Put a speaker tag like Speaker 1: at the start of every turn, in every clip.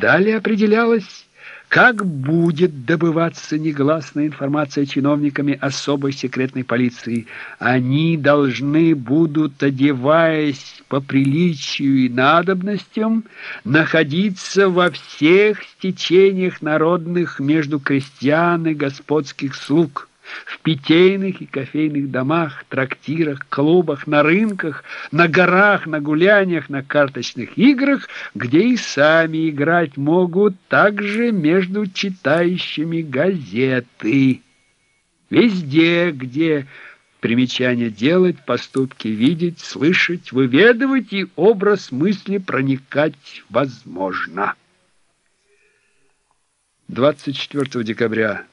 Speaker 1: Далее определялось, как будет добываться негласная информация чиновниками особой секретной полиции. Они должны будут, одеваясь по приличию и надобностям, находиться во всех стечениях народных между крестьян и господских слуг в питейных и кофейных домах, трактирах, клубах, на рынках, на горах, на гуляниях, на карточных играх, где и сами играть могут, также между читающими газеты. Везде, где примечание делать, поступки видеть, слышать, выведывать и образ мысли проникать возможно. 24 декабря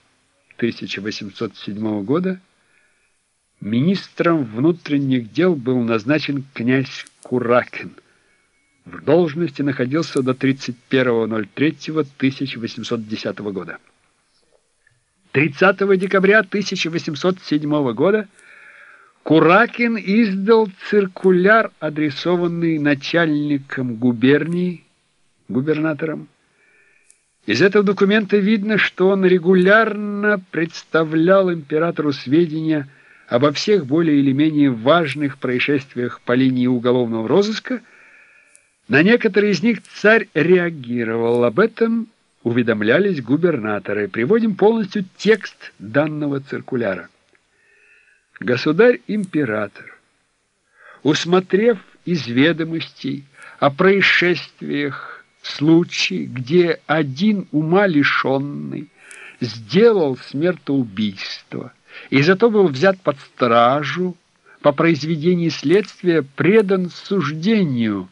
Speaker 1: 1807 года министром внутренних дел был назначен князь Куракин. В должности находился до 31.03.1810 года. 30 декабря 1807 года Куракин издал циркуляр, адресованный начальником губернии, губернатором, из этого документа видно, что он регулярно представлял императору сведения обо всех более или менее важных происшествиях по линии уголовного розыска. На некоторые из них царь реагировал. Об этом уведомлялись губернаторы. Приводим полностью текст данного циркуляра. Государь-император, усмотрев из ведомостей о происшествиях случай, где один ума лишенный сделал смертоубийство и зато был взят под стражу, по произведении следствия предан суждению.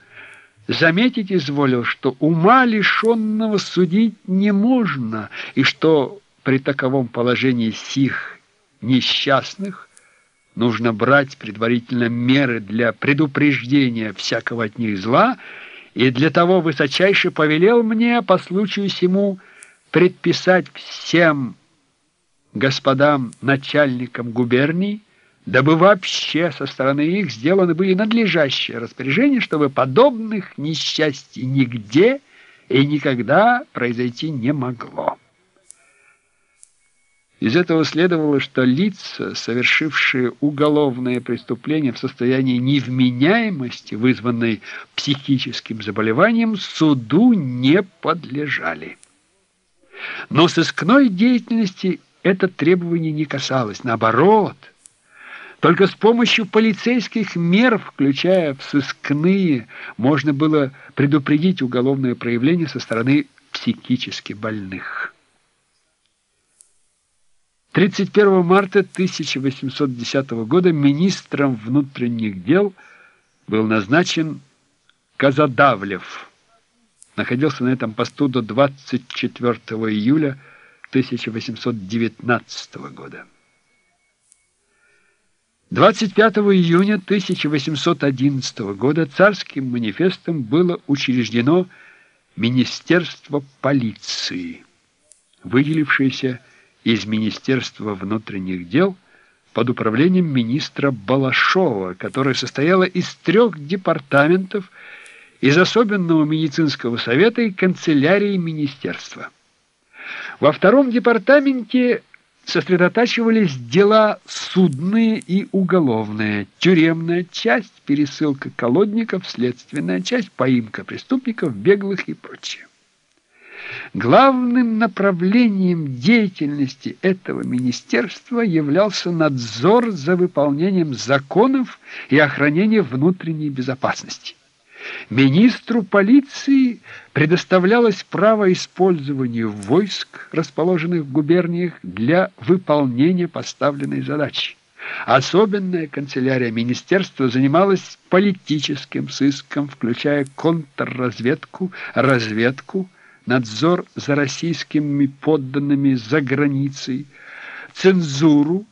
Speaker 1: Заметить изволил, что ума лишенного судить не можно, и что при таковом положении сих несчастных нужно брать предварительно меры для предупреждения всякого от них зла и для того высочайше повелел мне по случаю сему предписать всем господам начальникам губерний, дабы вообще со стороны их сделаны были надлежащие распоряжения, чтобы подобных несчастий нигде и никогда произойти не могло. Из этого следовало, что лица, совершившие уголовное преступление в состоянии невменяемости, вызванной психическим заболеванием, суду не подлежали. Но сыскной деятельности это требование не касалось. Наоборот, только с помощью полицейских мер, включая в сыскные, можно было предупредить уголовное проявление со стороны психически больных. 31 марта 1810 года министром внутренних дел был назначен Казадавлев. Находился на этом посту до 24 июля 1819 года. 25 июня 1811 года царским манифестом было учреждено Министерство полиции, выделившееся из Министерства внутренних дел под управлением министра Балашова, которое состояло из трех департаментов, из особенного медицинского совета и канцелярии министерства. Во втором департаменте сосредотачивались дела судные и уголовные, тюремная часть, пересылка колодников, следственная часть, поимка преступников, беглых и прочее. Главным направлением деятельности этого министерства являлся надзор за выполнением законов и охранение внутренней безопасности. Министру полиции предоставлялось право использования войск, расположенных в губерниях, для выполнения поставленной задачи. Особенная канцелярия министерства занималась политическим сыском, включая контрразведку, разведку, надзор за российскими подданными за границей, цензуру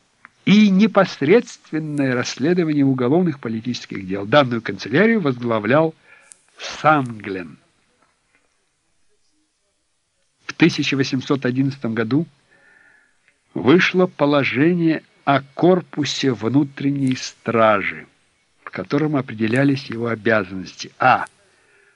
Speaker 1: и непосредственное расследование уголовных политических дел. Данную канцелярию возглавлял Санглен. В 1811 году вышло положение о корпусе внутренней стражи, в котором определялись его обязанности. А.